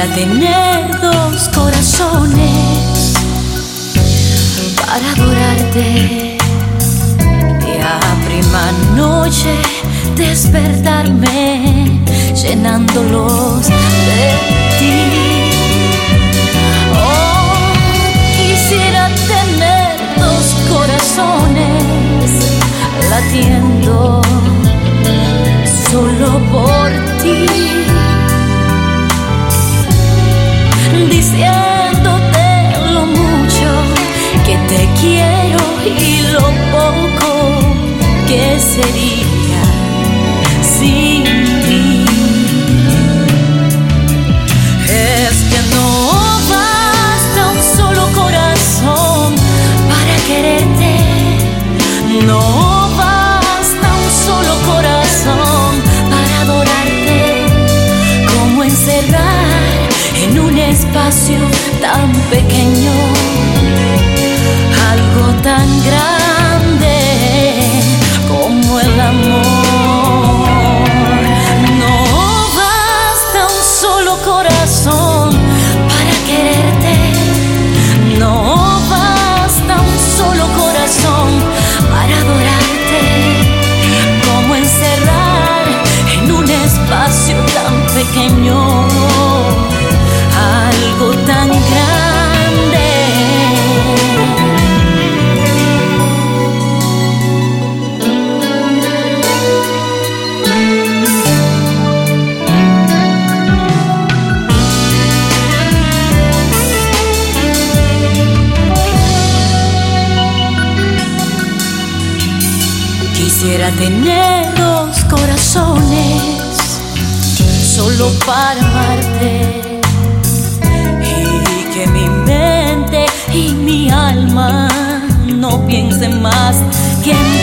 Quisiera tener dos corazones para adorarte y a prima noche despertarme llenándolos de ti. Oh, quisiera tener dos corazones latiendo solo por ti. Te quiero y lo poco que sería sin ti. Es que no basta un solo corazón para quererte. No basta un solo corazón para adorarte. Como encerrar en un espacio tan pequeño algo tan grande Quisiera tener dos corazones solo para amarte y que mi mente y mi alma no piensen más que en